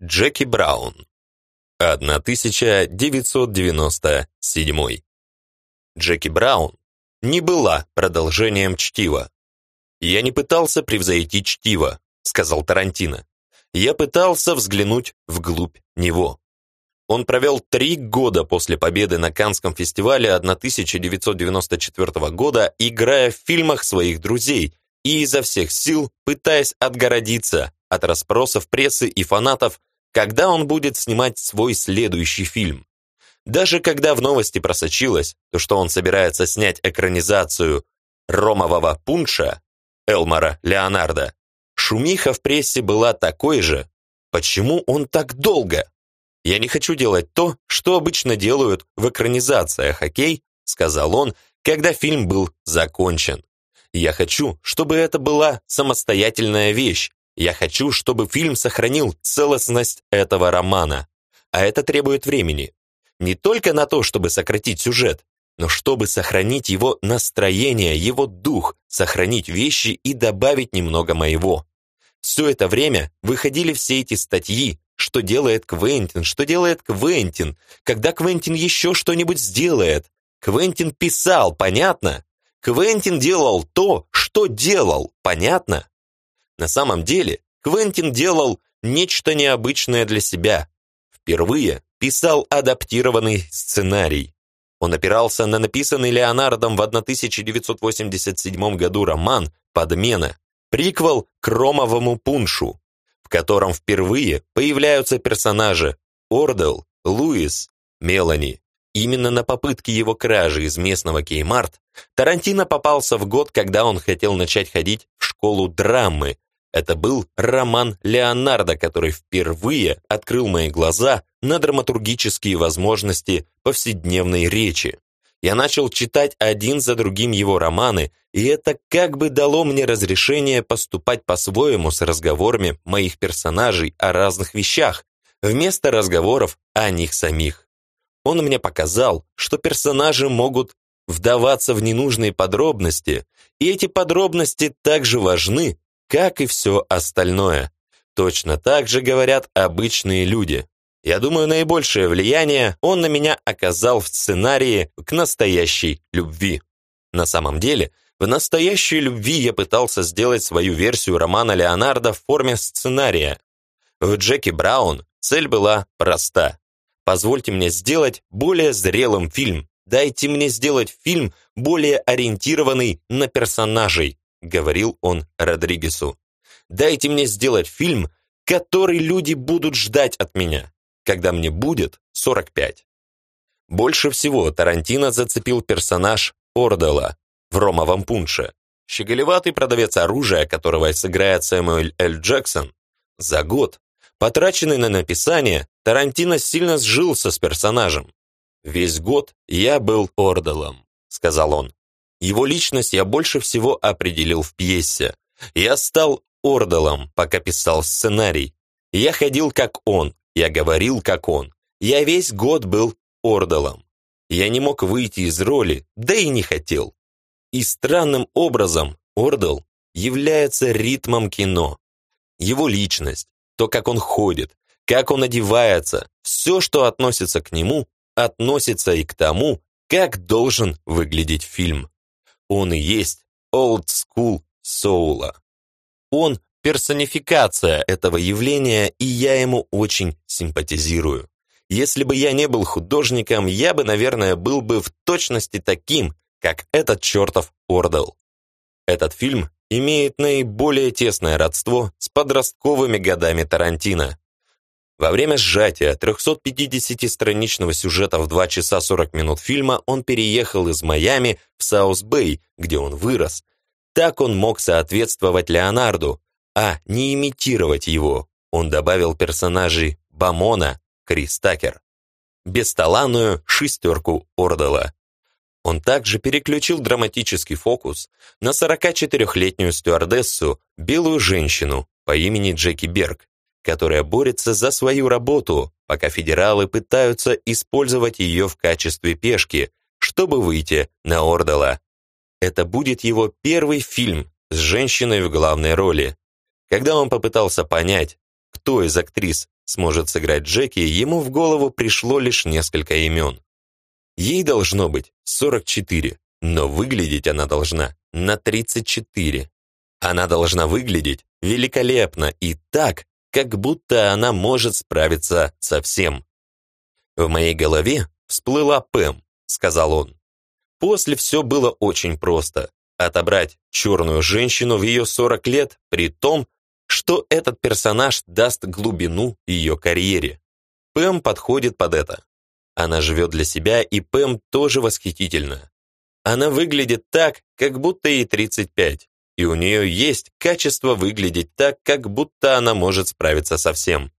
Джеки Браун. 1997. Джеки Браун не была продолжением чтива. «Я не пытался превзойти чтиво», — сказал Тарантино. «Я пытался взглянуть вглубь него». Он провел три года после победы на Каннском фестивале 1994 года, играя в фильмах своих друзей и изо всех сил пытаясь отгородиться от расспросов прессы и фанатов, когда он будет снимать свой следующий фильм. Даже когда в новости просочилось, то что он собирается снять экранизацию ромового пунша Элмара Леонардо, шумиха в прессе была такой же. Почему он так долго? «Я не хочу делать то, что обычно делают в экранизациях, окей?» сказал он, когда фильм был закончен. «Я хочу, чтобы это была самостоятельная вещь. Я хочу, чтобы фильм сохранил целостность этого романа. А это требует времени. Не только на то, чтобы сократить сюжет, но чтобы сохранить его настроение, его дух, сохранить вещи и добавить немного моего. Все это время выходили все эти статьи, что делает Квентин, что делает Квентин, когда Квентин еще что-нибудь сделает. Квентин писал, понятно? Квентин делал то, что делал, понятно? На самом деле, Квентин делал нечто необычное для себя. Впервые писал адаптированный сценарий. Он опирался на написанный Леонардом в 1987 году роман «Подмена», приквел к «Ромовому пуншу», в котором впервые появляются персонажи Ордел, Луис, Мелани. Именно на попытке его кражи из местного Кеймарт Тарантино попался в год, когда он хотел начать ходить в школу драмы, это был роман Леонардо, который впервые открыл мои глаза на драматургические возможности повседневной речи. Я начал читать один за другим его романы, и это как бы дало мне разрешение поступать по-своему с разговорами моих персонажей о разных вещах, вместо разговоров о них самих. Он мне показал, что персонажи могут вдаваться в ненужные подробности, и эти подробности также важны, как и все остальное. Точно так же говорят обычные люди. Я думаю, наибольшее влияние он на меня оказал в сценарии к настоящей любви. На самом деле, в настоящей любви я пытался сделать свою версию романа Леонардо в форме сценария. В Джеки Браун цель была проста. Позвольте мне сделать более зрелым фильм. Дайте мне сделать фильм, более ориентированный на персонажей, — говорил он Родригесу. «Дайте мне сделать фильм, который люди будут ждать от меня, когда мне будет 45». Больше всего Тарантино зацепил персонаж Ордела в «Ромовом пунше». Щеголеватый продавец оружия, которого сыграет Сэмюэль Л. Джексон, за год, потраченный на написание, Тарантино сильно сжился с персонажем. «Весь год я был Орделом», — сказал он. Его личность я больше всего определил в пьесе. Я стал Ордалом, пока писал сценарий. Я ходил как он, я говорил как он. Я весь год был Ордалом. Я не мог выйти из роли, да и не хотел. И странным образом Ордал является ритмом кино. Его личность, то, как он ходит, как он одевается, все, что относится к нему, относится и к тому, как должен выглядеть фильм. Он и есть old school соула. Он персонификация этого явления, и я ему очень симпатизирую. Если бы я не был художником, я бы, наверное, был бы в точности таким, как этот чертов Ордл. Этот фильм имеет наиболее тесное родство с подростковыми годами Тарантино. Во время сжатия 350-страничного сюжета в 2 часа 40 минут фильма он переехал из Майами в Саус-Бэй, где он вырос. Так он мог соответствовать Леонарду, а не имитировать его. Он добавил персонажей Бомона, Крис Такер, бесталанную шестерку Ордела. Он также переключил драматический фокус на 44-летнюю стюардессу, белую женщину по имени Джеки Берг, которая борется за свою работу, пока федералы пытаются использовать ее в качестве пешки, чтобы выйти на Ордала. Это будет его первый фильм с женщиной в главной роли. Когда он попытался понять, кто из актрис сможет сыграть Джеки, ему в голову пришло лишь несколько имен. Ей должно быть 44, но выглядеть она должна на 34. Она должна выглядеть великолепно и так, как будто она может справиться со всем. В моей голове всплыла Пэм, сказал он. После все было очень просто. Отобрать черную женщину в ее 40 лет, при том, что этот персонаж даст глубину ее карьере. Пэм подходит под это. Она живет для себя, и Пэм тоже восхитительна. Она выглядит так, как будто ей 35, и у нее есть качество выглядеть так, как будто она может справиться со всем.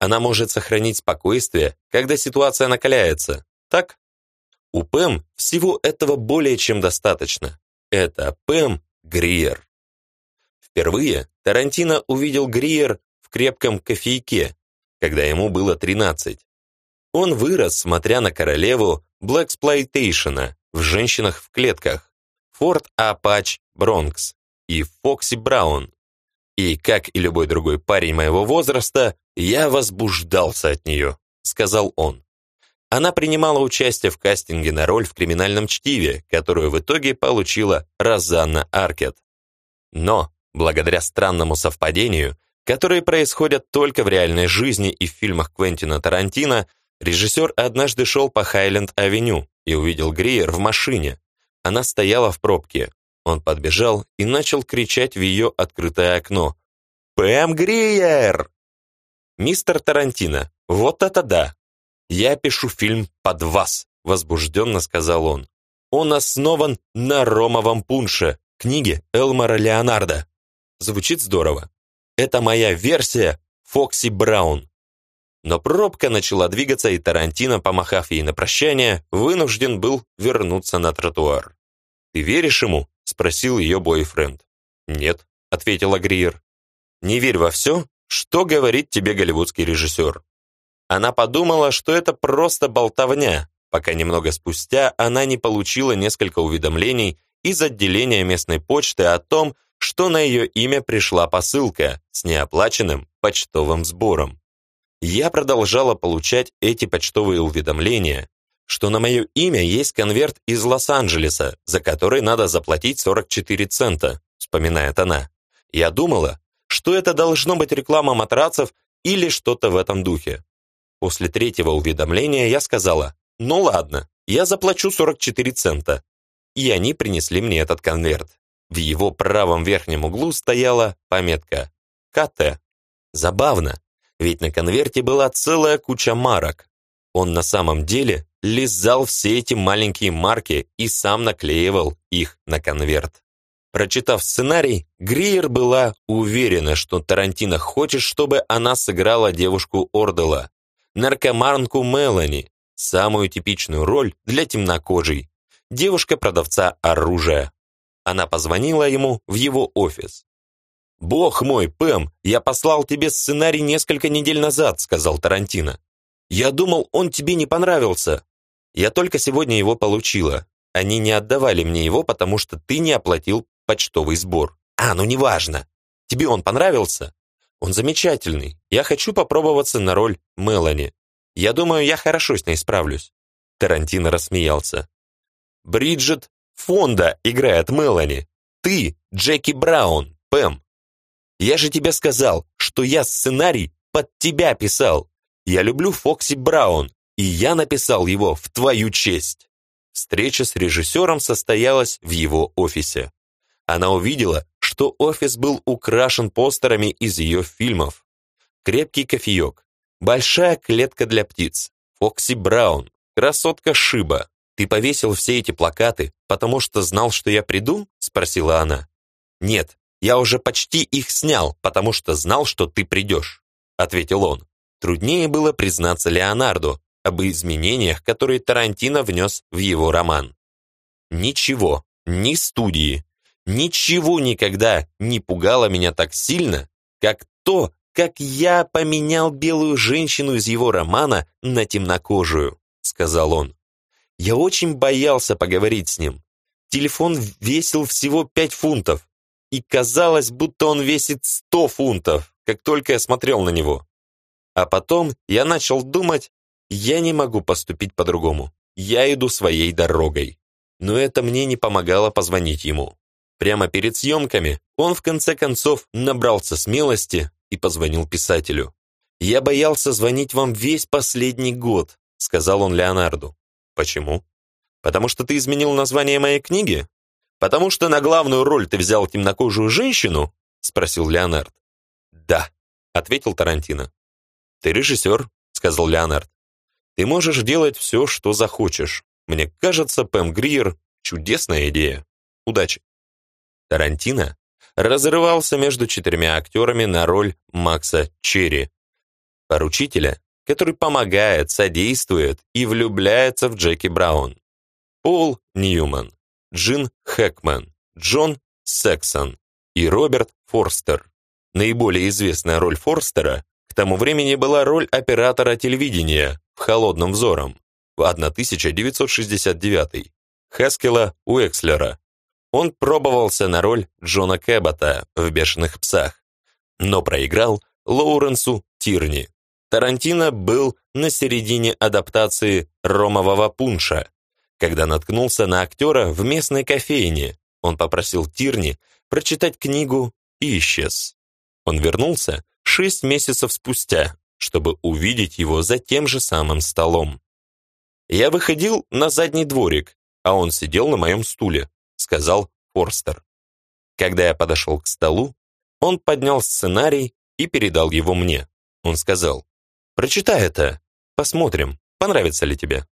Она может сохранить спокойствие, когда ситуация накаляется. Так? У Пэм всего этого более чем достаточно. Это Пэм Гриер. Впервые Тарантино увидел Гриер в крепком кофейке, когда ему было 13. Он вырос, смотря на королеву блэксплотейшена в «Женщинах в клетках», Форт Апач Бронкс и Фокси Браун. И, как и любой другой парень моего возраста, я возбуждался от нее, сказал он. Она принимала участие в кастинге на роль в криминальном чтиве, которую в итоге получила Розанна Аркет. Но, благодаря странному совпадению, которые происходят только в реальной жизни и в фильмах Квентина Тарантино, режиссер однажды шел по Хайленд-авеню и увидел Гриер в машине. Она стояла в пробке. Он подбежал и начал кричать в ее открытое окно. «Пэм Гриер!» «Мистер Тарантино, вот это да! Я пишу фильм под вас!» возбужденно сказал он. Он основан на ромовом пунше, книге Элмара Леонардо. Звучит здорово. Это моя версия Фокси Браун. Но пробка начала двигаться, и Тарантино, помахав ей на прощание, вынужден был вернуться на тротуар. «Ты веришь ему?» – спросил ее бойфренд. «Нет», – ответила Гриер. «Не верь во все, что говорит тебе голливудский режиссер». Она подумала, что это просто болтовня, пока немного спустя она не получила несколько уведомлений из отделения местной почты о том, что на ее имя пришла посылка с неоплаченным почтовым сбором. Я продолжала получать эти почтовые уведомления, что на мое имя есть конверт из Лос-Анджелеса, за который надо заплатить 44 цента, вспоминает она. Я думала, что это должно быть реклама матрацев или что-то в этом духе. После третьего уведомления я сказала, ну ладно, я заплачу 44 цента. И они принесли мне этот конверт. В его правом верхнем углу стояла пометка «КТ». Забавно, ведь на конверте была целая куча марок. Он на самом деле лизал все эти маленькие марки и сам наклеивал их на конверт. Прочитав сценарий, Гриер была уверена, что Тарантино хочет, чтобы она сыграла девушку Ордела, наркоманку Мелани, самую типичную роль для темнокожей, девушка-продавца оружия. Она позвонила ему в его офис. «Бог мой, Пэм, я послал тебе сценарий несколько недель назад», сказал Тарантино. «Я думал, он тебе не понравился. Я только сегодня его получила. Они не отдавали мне его, потому что ты не оплатил почтовый сбор. А, ну неважно. Тебе он понравился? Он замечательный. Я хочу попробоваться на роль Мелани. Я думаю, я хорошо с ней справлюсь». Тарантино рассмеялся. «Бриджит Фонда играет Мелани. Ты Джеки Браун, Пэм. Я же тебе сказал, что я сценарий под тебя писал. Я люблю Фокси Браун, и я написал его в твою честь». Встреча с режиссером состоялась в его офисе. Она увидела, что офис был украшен постерами из ее фильмов. Крепкий кофеек, большая клетка для птиц, Фокси Браун, красотка Шиба. «Ты повесил все эти плакаты, потому что знал, что я приду?» – спросила она. «Нет, я уже почти их снял, потому что знал, что ты придешь», – ответил он. Труднее было признаться Леонарду, об изменениях, которые Тарантино внес в его роман. Ничего, ни студии, ничего никогда не пугало меня так сильно, как то, как я поменял белую женщину из его романа на темнокожую, сказал он. Я очень боялся поговорить с ним. Телефон весил всего пять фунтов, и казалось, будто он весит сто фунтов, как только я смотрел на него. А потом я начал думать, я не могу поступить по-другому. Я иду своей дорогой. Но это мне не помогало позвонить ему. Прямо перед съемками он в конце концов набрался смелости и позвонил писателю. «Я боялся звонить вам весь последний год», — сказал он Леонарду. «Почему?» «Потому что ты изменил название моей книги? Потому что на главную роль ты взял темнокожую женщину?» — спросил Леонард. «Да», — ответил Тарантино. «Ты режиссер», — сказал Леонард. «Ты можешь делать все, что захочешь. Мне кажется, Пэм Гриер — чудесная идея. Удачи». Тарантино разрывался между четырьмя актерами на роль Макса Черри, поручителя, который помогает, содействует и влюбляется в Джеки Браун. Пол Ньюман, Джин Хэкман, Джон Сексон и Роберт Форстер. Наиболее известная роль Форстера к тому времени была роль оператора телевидения в «Холодном взором» в 1969 Хаскела Уэкслера. Он пробовался на роль Джона Кэббота в «Бешеных псах», но проиграл Лоуренсу Тирни. Тарантино был на середине адаптации «Ромового пунша», когда наткнулся на актера в местной кофейне. Он попросил Тирни прочитать книгу и исчез. Он вернулся шесть месяцев спустя, чтобы увидеть его за тем же самым столом. Я выходил на задний дворик, а он сидел на моем стуле, сказал Форстер. Когда я подошел к столу, он поднял сценарий и передал его мне. Он сказал, Прочитай это. Посмотрим, понравится ли тебе.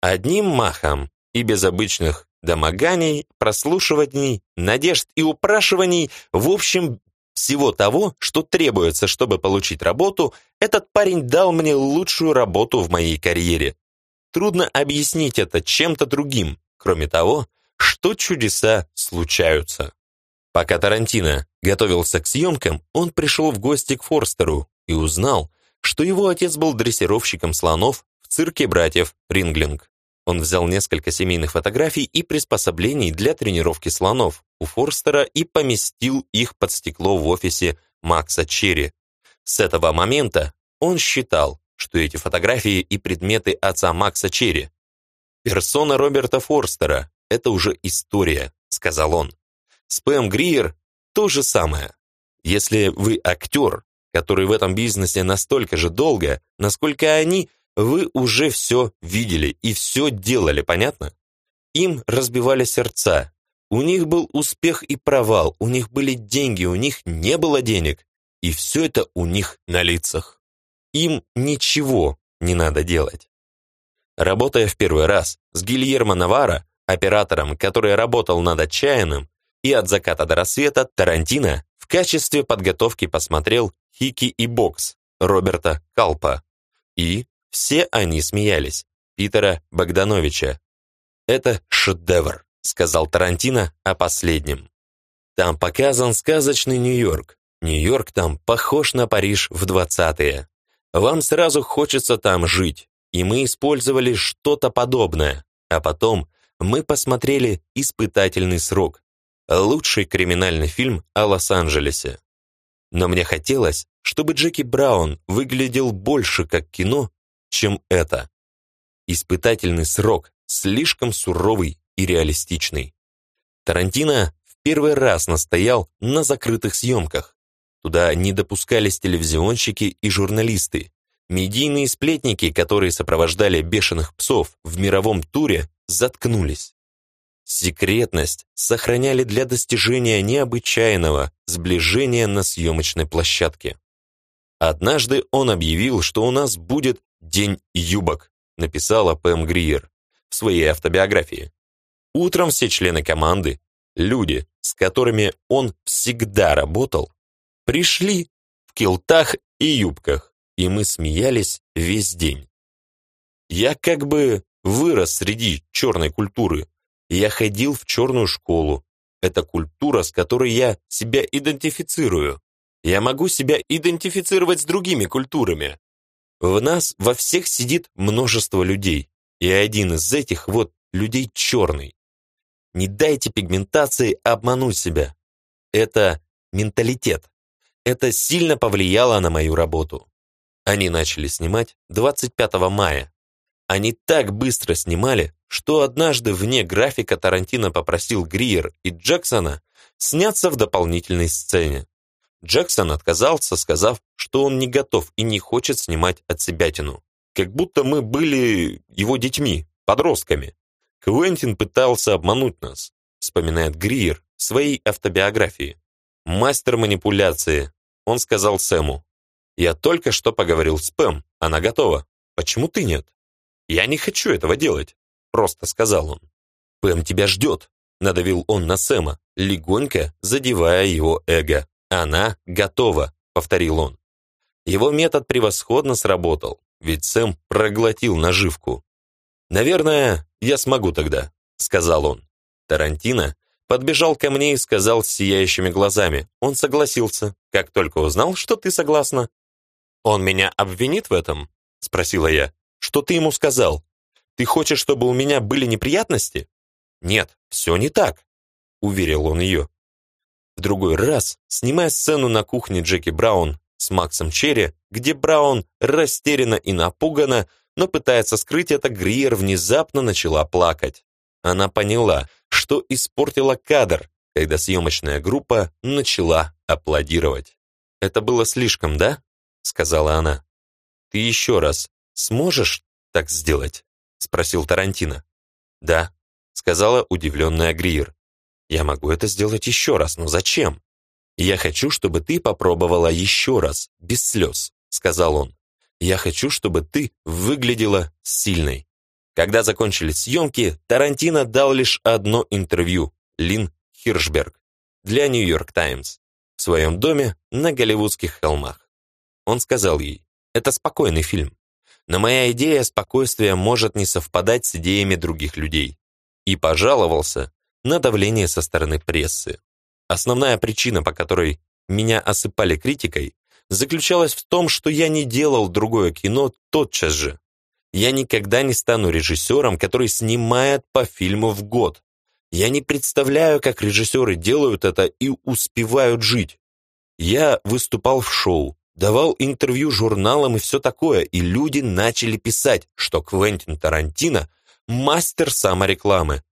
Одним махом и без обычных домоганий, прослушиваний, надежд и упрашиваний, в общем, всего того, что требуется, чтобы получить работу, этот парень дал мне лучшую работу в моей карьере. Трудно объяснить это чем-то другим, кроме того, что чудеса случаются. Пока Тарантино готовился к съемкам, он пришел в гости к Форстеру и узнал, что его отец был дрессировщиком слонов в цирке братьев Ринглинг. Он взял несколько семейных фотографий и приспособлений для тренировки слонов у Форстера и поместил их под стекло в офисе Макса Черри. С этого момента он считал, что эти фотографии и предметы отца Макса Черри. «Персона Роберта Форстера — это уже история», — сказал он. «Спэм Гриер — то же самое. Если вы актер, который в этом бизнесе настолько же долго, насколько они, вы уже все видели и все делали, понятно? Им разбивали сердца. У них был успех и провал, у них были деньги, у них не было денег. И все это у них на лицах. Им ничего не надо делать. Работая в первый раз с Гильермо Навара, оператором, который работал над «Отчаянным», и от заката до рассвета Тарантино в качестве подготовки посмотрел Хики и Бокс Роберта Калпа. И все они смеялись. Питера Богдановича. «Это шедевр», — сказал Тарантино о последнем. «Там показан сказочный Нью-Йорк. Нью-Йорк там похож на Париж в 20-е. Вам сразу хочется там жить, и мы использовали что-то подобное. А потом мы посмотрели «Испытательный срок», лучший криминальный фильм о Лос-Анджелесе. Но мне хотелось, чтобы Джеки Браун выглядел больше как кино, чем это. Испытательный срок слишком суровый и реалистичный. Тарантино в первый раз настоял на закрытых съемках. Туда не допускались телевизионщики и журналисты. Медийные сплетники, которые сопровождали бешеных псов в мировом туре, заткнулись. Секретность сохраняли для достижения необычайного сближения на съемочной площадке. Однажды он объявил, что у нас будет «День юбок», написала Пэм Гриер в своей автобиографии. Утром все члены команды, люди, с которыми он всегда работал, пришли в килтах и юбках, и мы смеялись весь день. Я как бы вырос среди черной культуры, я ходил в черную школу. Это культура, с которой я себя идентифицирую. Я могу себя идентифицировать с другими культурами. В нас во всех сидит множество людей, и один из этих вот людей черный. Не дайте пигментации обмануть себя. Это менталитет. Это сильно повлияло на мою работу. Они начали снимать 25 мая. Они так быстро снимали, что однажды вне графика Тарантино попросил Гриер и Джексона сняться в дополнительной сцене. Джексон отказался, сказав, что он не готов и не хочет снимать от себятину. Как будто мы были его детьми, подростками. Квентин пытался обмануть нас, вспоминает Гриер в своей автобиографии. Мастер манипуляции. Он сказал Сэму, «Я только что поговорил с Пэм, она готова. Почему ты нет?» «Я не хочу этого делать», — просто сказал он. «Пэм тебя ждет», — надавил он на Сэма, легонько задевая его эго. «Она готова», — повторил он. Его метод превосходно сработал, ведь Сэм проглотил наживку. «Наверное, я смогу тогда», — сказал он. Тарантино подбежал ко мне и сказал с сияющими глазами. Он согласился, как только узнал, что ты согласна. «Он меня обвинит в этом?» — спросила я. «Что ты ему сказал? Ты хочешь, чтобы у меня были неприятности?» «Нет, все не так», — уверил он ее. Другой раз, снимая сцену на кухне Джеки Браун с Максом Черри, где Браун растеряна и напугана, но пытается скрыть это, Гриер внезапно начала плакать. Она поняла, что испортила кадр, когда съемочная группа начала аплодировать. «Это было слишком, да?» — сказала она. «Ты еще раз сможешь так сделать?» — спросил Тарантино. «Да», — сказала удивленная Гриер. «Я могу это сделать еще раз, но зачем?» «Я хочу, чтобы ты попробовала еще раз, без слез», — сказал он. «Я хочу, чтобы ты выглядела сильной». Когда закончились съемки, Тарантино дал лишь одно интервью Лин Хиршберг для «Нью-Йорк Таймс» в своем доме на Голливудских холмах. Он сказал ей, «Это спокойный фильм, но моя идея спокойствия может не совпадать с идеями других людей». И пожаловался на давление со стороны прессы. Основная причина, по которой меня осыпали критикой, заключалась в том, что я не делал другое кино тотчас же. Я никогда не стану режиссером, который снимает по фильму в год. Я не представляю, как режиссеры делают это и успевают жить. Я выступал в шоу, давал интервью журналам и все такое, и люди начали писать, что Квентин Тарантино – мастер саморекламы.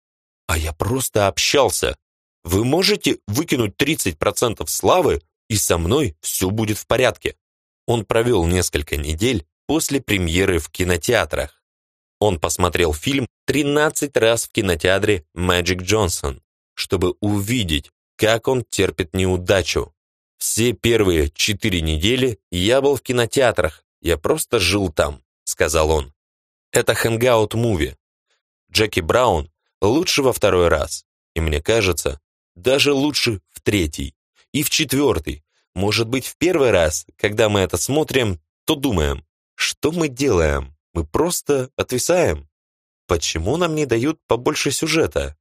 А я просто общался. Вы можете выкинуть 30% славы, и со мной все будет в порядке. Он провел несколько недель после премьеры в кинотеатрах. Он посмотрел фильм 13 раз в кинотеатре Magic Johnson, чтобы увидеть, как он терпит неудачу. Все первые четыре недели я был в кинотеатрах, я просто жил там, сказал он. Это hangout movie. Джеки Браун лучше во второй раз, и мне кажется, даже лучше в третий и в четвертый. Может быть, в первый раз, когда мы это смотрим, то думаем, что мы делаем? Мы просто отвисаем. Почему нам не дают побольше сюжета?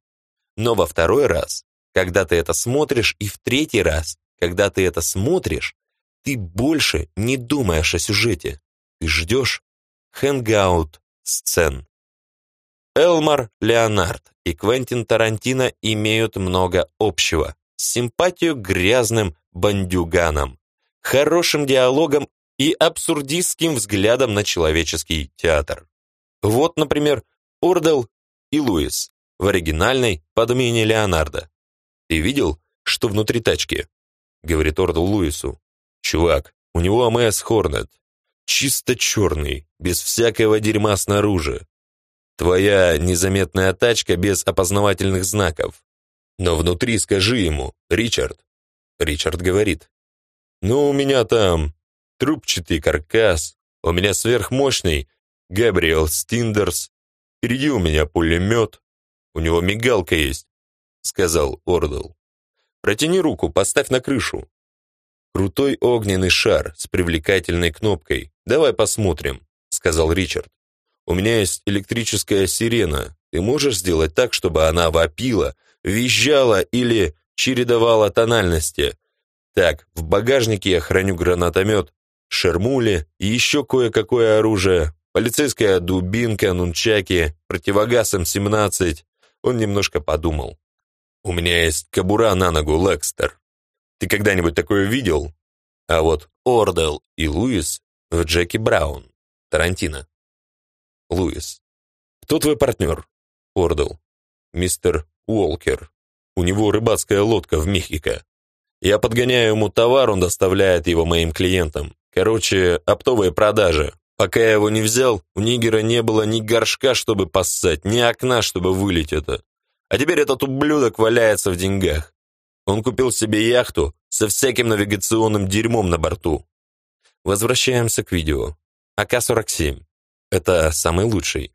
Но во второй раз, когда ты это смотришь, и в третий раз, когда ты это смотришь, ты больше не думаешь о сюжете. Ты ждешь хэнгаут сцен. Элмар Леонард и Квентин Тарантино имеют много общего. Симпатию к грязным бандюганам, хорошим диалогом и абсурдистским взглядом на человеческий театр. Вот, например, Ордел и Луис в оригинальной подмене Леонардо. «Ты видел, что внутри тачки?» — говорит Ордел Луису. «Чувак, у него АМС Хорнет. Чисто черный, без всякого дерьма снаружи. Твоя незаметная тачка без опознавательных знаков. Но внутри скажи ему, Ричард». Ричард говорит. «Ну, у меня там трубчатый каркас, у меня сверхмощный Габриэл Стиндерс, впереди у меня пулемет, у него мигалка есть», — сказал Ордл. «Протяни руку, поставь на крышу». «Крутой огненный шар с привлекательной кнопкой. Давай посмотрим», — сказал Ричард. «У меня есть электрическая сирена. Ты можешь сделать так, чтобы она вопила, визжала или чередовала тональности? Так, в багажнике я храню гранатомет, шермули и еще кое-какое оружие, полицейская дубинка, нунчаки, противогаз М-17. Он немножко подумал. «У меня есть кобура на ногу, Лекстер. Ты когда-нибудь такое видел?» А вот Ордел и Луис в Джеки Браун. Тарантино. Луис. Кто твой партнер? Ордл. Мистер Уолкер. У него рыбацкая лодка в Мехико. Я подгоняю ему товар, он доставляет его моим клиентам. Короче, оптовые продажи. Пока я его не взял, у Нигера не было ни горшка, чтобы поссать, ни окна, чтобы вылить это. А теперь этот ублюдок валяется в деньгах. Он купил себе яхту со всяким навигационным дерьмом на борту. Возвращаемся к видео. АК-47. Это самый лучший.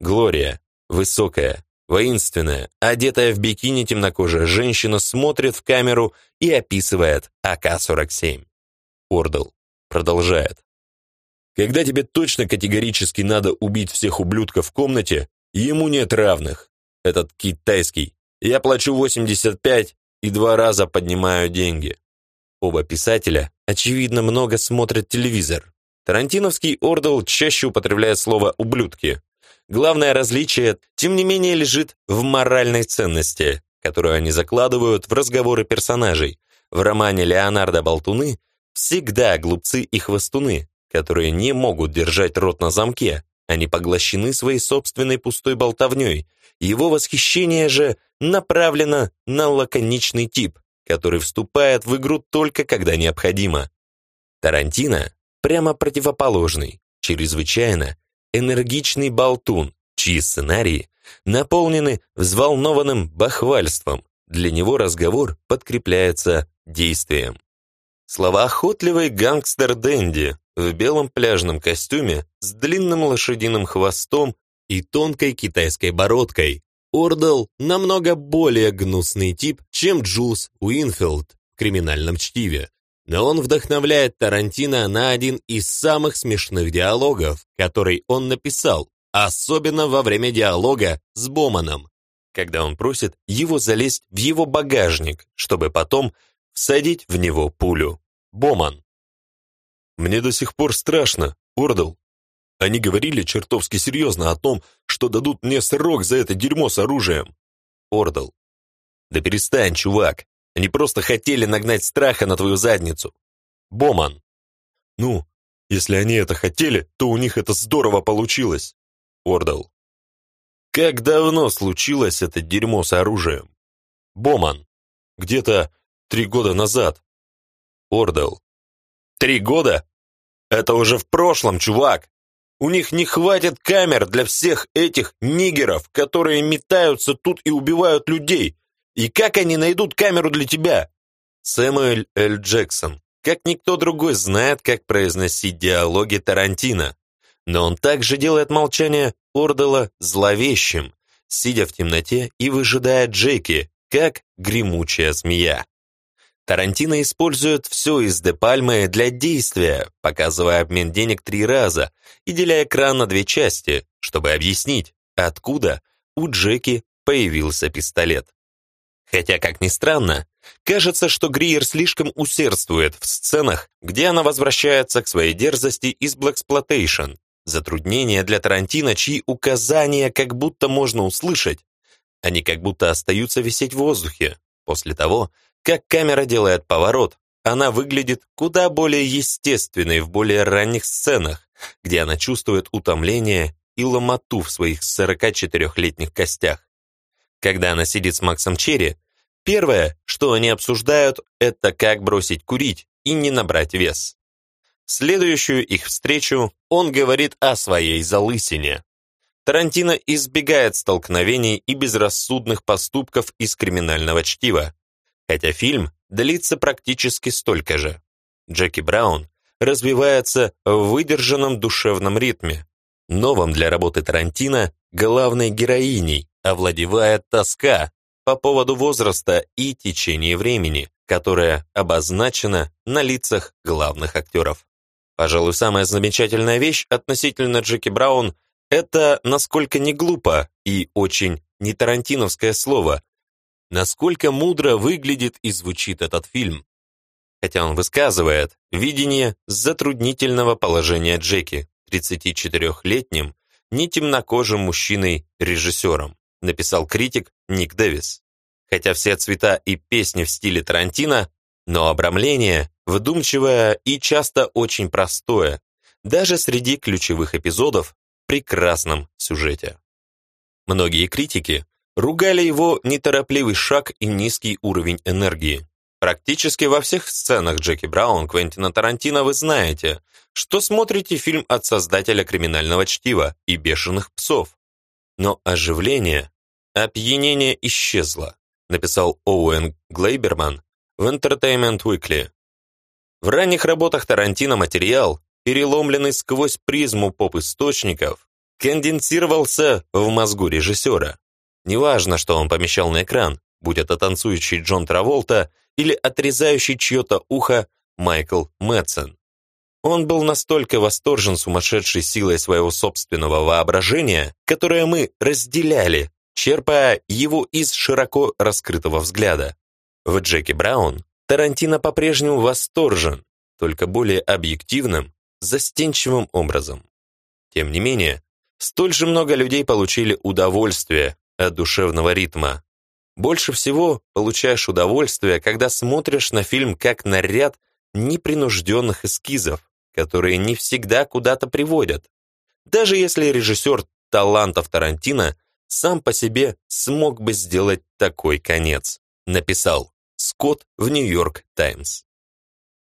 Глория, высокая, воинственная, одетая в бикини темнокожая женщина смотрит в камеру и описывает АК-47. Ордл продолжает. Когда тебе точно категорически надо убить всех ублюдков в комнате, ему нет равных. Этот китайский. Я плачу 85 и два раза поднимаю деньги. Оба писателя, очевидно, много смотрят телевизор. Тарантиновский Ордл чаще употребляет слово «ублюдки». Главное различие, тем не менее, лежит в моральной ценности, которую они закладывают в разговоры персонажей. В романе Леонардо Болтуны всегда глупцы и хвостуны, которые не могут держать рот на замке, они поглощены своей собственной пустой болтовней. Его восхищение же направлено на лаконичный тип, который вступает в игру только когда необходимо. Тарантино прямо противоположный, чрезвычайно энергичный болтун, чьи сценарии наполнены взволнованным бахвальством. Для него разговор подкрепляется действием. Словоохотливый гангстер Дэнди в белом пляжном костюме с длинным лошадиным хвостом и тонкой китайской бородкой. Ордл намного более гнусный тип, чем Джулс Уинфилд в криминальном чтиве. Но он вдохновляет Тарантино на один из самых смешных диалогов, который он написал, особенно во время диалога с Бомоном, когда он просит его залезть в его багажник, чтобы потом всадить в него пулю. Бомон. Мне до сих пор страшно, Ордл. Они говорили чертовски серьезно о том, что дадут мне срок за это дерьмо с оружием. Ордл. Да перестань, чувак. Они просто хотели нагнать страха на твою задницу. Бомон. Ну, если они это хотели, то у них это здорово получилось. Ордл. Как давно случилось это дерьмо с оружием? Бомон. Где-то три года назад. Ордл. Три года? Это уже в прошлом, чувак. У них не хватит камер для всех этих нигеров, которые метаются тут и убивают людей. И как они найдут камеру для тебя? Сэмюэль Л. Джексон, как никто другой, знает, как произносить диалоги Тарантино. Но он также делает молчание Ордела зловещим, сидя в темноте и выжидая Джеки, как гремучая змея. Тарантино использует все из Де Пальмы для действия, показывая обмен денег три раза и деля экран на две части, чтобы объяснить, откуда у Джеки появился пистолет. Хотя, как ни странно, кажется, что Гриер слишком усердствует в сценах, где она возвращается к своей дерзости из Blaxploitation, затруднения для Тарантино, чьи указания как будто можно услышать, они как будто остаются висеть в воздухе. После того, как камера делает поворот, она выглядит куда более естественной в более ранних сценах, где она чувствует утомление и ломоту в своих 44-летних костях. Когда она сидит с Максом Черри, первое, что они обсуждают, это как бросить курить и не набрать вес. Следующую их встречу он говорит о своей залысине. Тарантино избегает столкновений и безрассудных поступков из криминального чтива, хотя фильм длится практически столько же. Джеки Браун развивается в выдержанном душевном ритме, новом для работы Тарантино главной героиней овладевает тоска по поводу возраста и течения времени, которая обозначена на лицах главных актеров. Пожалуй, самая замечательная вещь относительно Джеки Браун – это насколько не глупо и очень не тарантиновское слово насколько мудро выглядит и звучит этот фильм. Хотя он высказывает видение затруднительного положения Джеки, 34-летним, не темнокожим мужчиной-режиссером, написал критик Ник Дэвис. Хотя все цвета и песни в стиле Тарантино, но обрамление вдумчивое и часто очень простое, даже среди ключевых эпизодов в прекрасном сюжете. Многие критики ругали его неторопливый шаг и низкий уровень энергии. Практически во всех сценах Джеки Браун Квентина Тарантино вы знаете, что смотрите фильм от создателя криминального чтива и бешеных псов. Но оживление, опьянение исчезло, написал Оуэн Глейберман в Entertainment Weekly. В ранних работах Тарантино материал, переломленный сквозь призму поп-источников, конденсировался в мозгу режиссера. Неважно, что он помещал на экран, будь это танцующий Джон Траволта или отрезающий чье-то ухо Майкл Мэтсон. Он был настолько восторжен сумасшедшей силой своего собственного воображения, которое мы разделяли, черпая его из широко раскрытого взгляда. В Джеки Браун Тарантино по-прежнему восторжен, только более объективным, застенчивым образом. Тем не менее, столь же много людей получили удовольствие от душевного ритма. Больше всего получаешь удовольствие, когда смотришь на фильм как на ряд непринужденных эскизов, которые не всегда куда-то приводят. Даже если режиссер талантов Тарантино сам по себе смог бы сделать такой конец, написал Скотт в Нью-Йорк Таймс.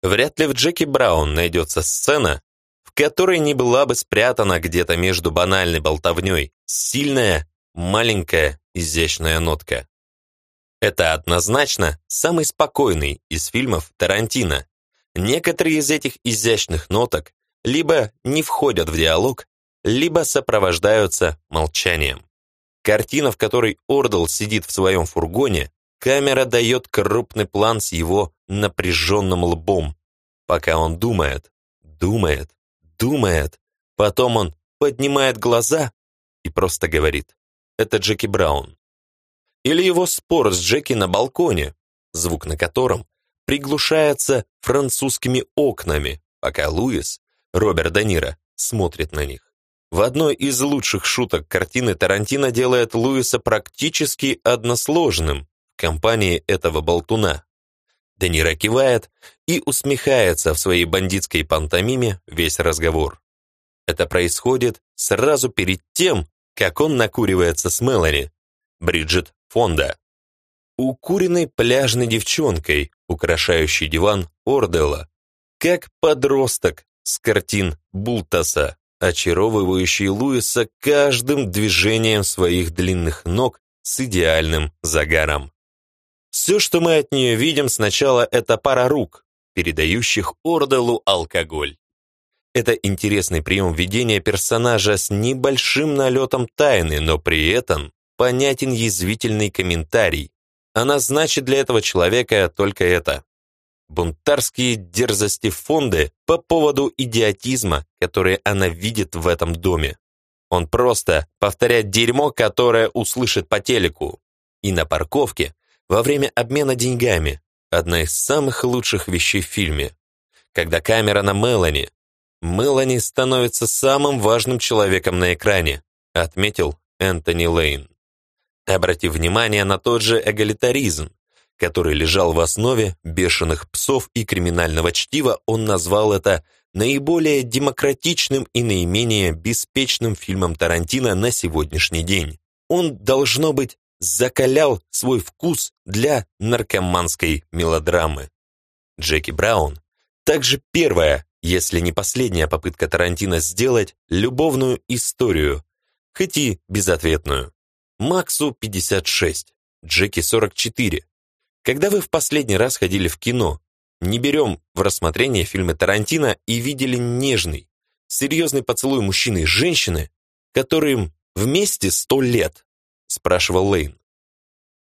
Вряд ли в Джеки Браун найдется сцена, в которой не была бы спрятана где-то между банальной болтовней сильная, маленькая, изящная нотка. Это однозначно самый спокойный из фильмов Тарантино. Некоторые из этих изящных ноток либо не входят в диалог, либо сопровождаются молчанием. Картина, в которой Ордл сидит в своем фургоне, камера дает крупный план с его напряженным лбом, пока он думает, думает, думает. Потом он поднимает глаза и просто говорит «Это Джеки Браун». Или его спор с Джеки на балконе, звук на котором приглушается французскими окнами, пока Луис, Роберт Де Ниро, смотрит на них. В одной из лучших шуток картины Тарантино делает Луиса практически односложным в компании этого болтуна. Де Ниро кивает и усмехается в своей бандитской пантомиме весь разговор. Это происходит сразу перед тем, как он накуривается с Мелани, Бриджит Фонда. Укуренной пляжной девчонкой, украшающей диван Ордела, как подросток с картин Бултаса, очаровывающий Луиса каждым движением своих длинных ног с идеальным загаром. Все, что мы от нее видим сначала, это пара рук, передающих Орделу алкоголь. Это интересный прием ведения персонажа с небольшим налетом тайны, но при этом понятен язвительный комментарий. Она значит для этого человека только это. Бунтарские дерзости фонды по поводу идиотизма, который она видит в этом доме. Он просто повторяет дерьмо, которое услышит по телеку. И на парковке, во время обмена деньгами, одна из самых лучших вещей в фильме. Когда камера на Мелани, Мелани становится самым важным человеком на экране, отметил Энтони Лейн. Обратив внимание на тот же эгалитаризм, который лежал в основе бешеных псов и криминального чтива, он назвал это наиболее демократичным и наименее беспечным фильмом Тарантино на сегодняшний день. Он, должно быть, закалял свой вкус для наркоманской мелодрамы. Джеки Браун также первая, если не последняя попытка Тарантино сделать любовную историю, хоть и безответную. Максу 56, Джеки 44. Когда вы в последний раз ходили в кино, не берем в рассмотрение фильмы Тарантино и видели нежный, серьезный поцелуй мужчины и женщины, которым вместе сто лет, спрашивал Лейн.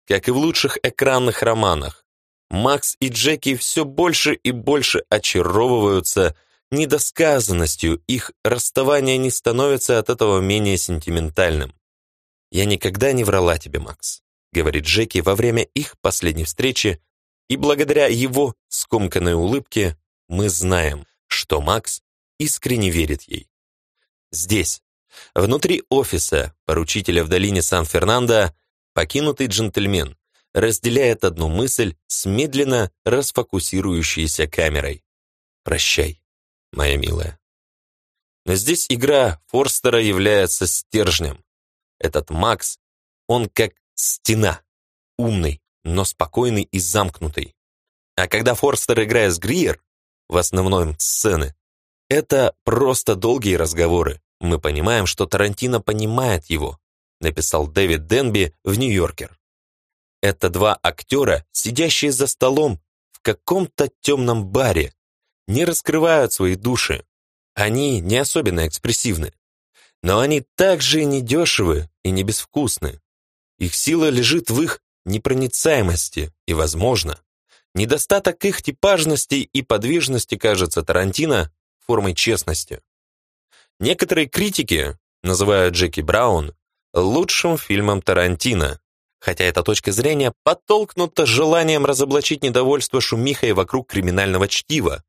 Как и в лучших экранных романах, Макс и Джеки все больше и больше очаровываются недосказанностью, их расставание не становится от этого менее сентиментальным. «Я никогда не врала тебе, Макс», — говорит Джеки во время их последней встречи, и благодаря его скомканной улыбке мы знаем, что Макс искренне верит ей. Здесь, внутри офиса поручителя в долине Сан-Фернандо, покинутый джентльмен разделяет одну мысль с медленно расфокусирующейся камерой. «Прощай, моя милая». Но здесь игра Форстера является стержнем. Этот Макс, он как стена, умный, но спокойный и замкнутый. А когда Форстер играет с Гриер, в основном сцены, это просто долгие разговоры. Мы понимаем, что Тарантино понимает его, написал Дэвид Денби в Нью-Йоркер. Это два актера, сидящие за столом в каком-то темном баре, не раскрывают свои души. Они не особенно экспрессивны. Но они также недешевы и не безвкусны. Их сила лежит в их непроницаемости и, возможно, недостаток их типажности и подвижности кажется Тарантино формой честности. Некоторые критики называют Джеки Браун лучшим фильмом Тарантино, хотя эта точка зрения подтолкнута желанием разоблачить недовольство шумихой вокруг криминального чтива.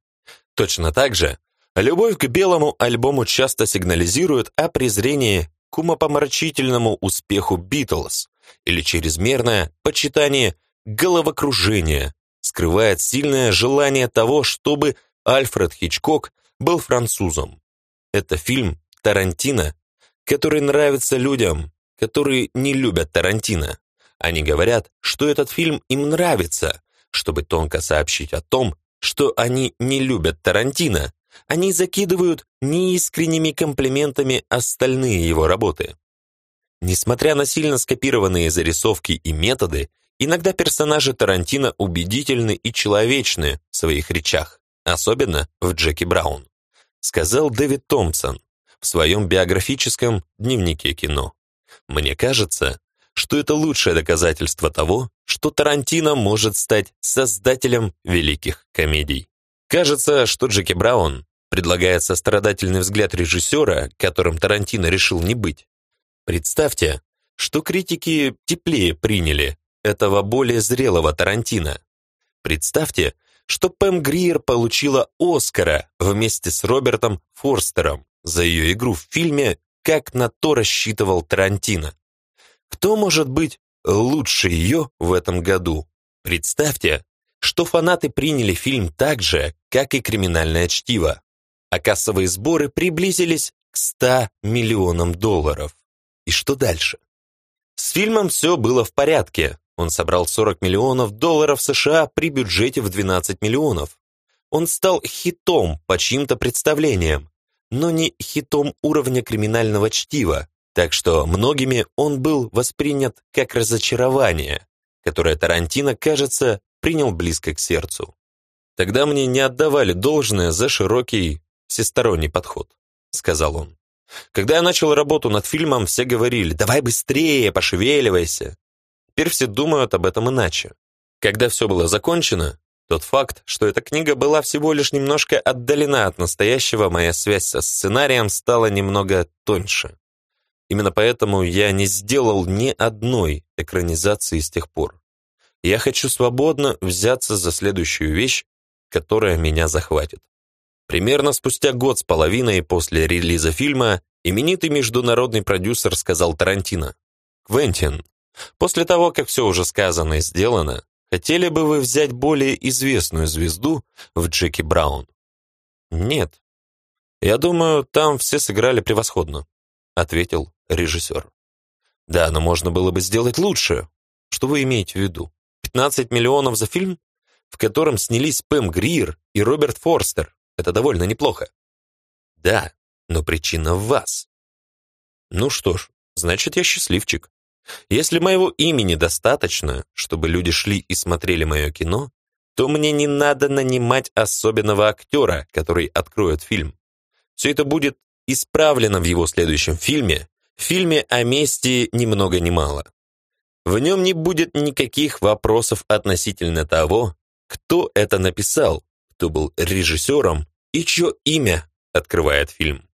Точно так же любовь к белому альбому часто сигнализирует о презрении к умопомрачительному успеху Битлз или чрезмерное почитание головокружения скрывает сильное желание того, чтобы Альфред Хичкок был французом. Это фильм Тарантино, который нравится людям, которые не любят Тарантино. Они говорят, что этот фильм им нравится, чтобы тонко сообщить о том, что они не любят Тарантино. Они закидывают неискренними комплиментами остальные его работы. Несмотря на сильно скопированные зарисовки и методы, иногда персонажи Тарантино убедительны и человечны в своих речах, особенно в Джеки Браун, сказал Дэвид Томпсон в своем биографическом дневнике кино. Мне кажется, что это лучшее доказательство того, что Тарантино может стать создателем великих комедий. Кажется, что Джеки Браун предлагает сострадательный взгляд режиссера, которым Тарантино решил не быть. Представьте, что критики теплее приняли этого более зрелого Тарантино. Представьте, что Пэм Гриер получила Оскара вместе с Робертом Форстером за ее игру в фильме «Как на то рассчитывал Тарантино». Кто может быть лучше ее в этом году? Представьте, что фанаты приняли фильм так же, как и «Криминальное чтиво», а кассовые сборы приблизились к 100 миллионам долларов. И что дальше? С фильмом все было в порядке. Он собрал 40 миллионов долларов США при бюджете в 12 миллионов. Он стал хитом по чьим-то представлениям, но не хитом уровня криминального чтива, так что многими он был воспринят как разочарование, которое Тарантино, кажется, принял близко к сердцу. Тогда мне не отдавали должное за широкий всесторонний подход, сказал он. Когда я начал работу над фильмом, все говорили «давай быстрее, пошевеливайся». Теперь все думают об этом иначе. Когда все было закончено, тот факт, что эта книга была всего лишь немножко отдалена от настоящего, моя связь со сценарием стала немного тоньше. Именно поэтому я не сделал ни одной экранизации с тех пор. Я хочу свободно взяться за следующую вещь, которая меня захватит. Примерно спустя год с половиной после релиза фильма именитый международный продюсер сказал Тарантино, «Квентин, после того, как все уже сказано и сделано, хотели бы вы взять более известную звезду в Джеки Браун?» «Нет. Я думаю, там все сыграли превосходно», ответил режиссер. «Да, но можно было бы сделать лучше. Что вы имеете в виду? 15 миллионов за фильм, в котором снялись Пэм Гриер и Роберт Форстер?» Это довольно неплохо. Да, но причина в вас. Ну что ж, значит, я счастливчик. Если моего имени достаточно, чтобы люди шли и смотрели мое кино, то мне не надо нанимать особенного актера, который откроет фильм. Все это будет исправлено в его следующем фильме, фильме о мести ни много ни мало. В нем не будет никаких вопросов относительно того, кто это написал, кто был режиссером и чье имя открывает фильм.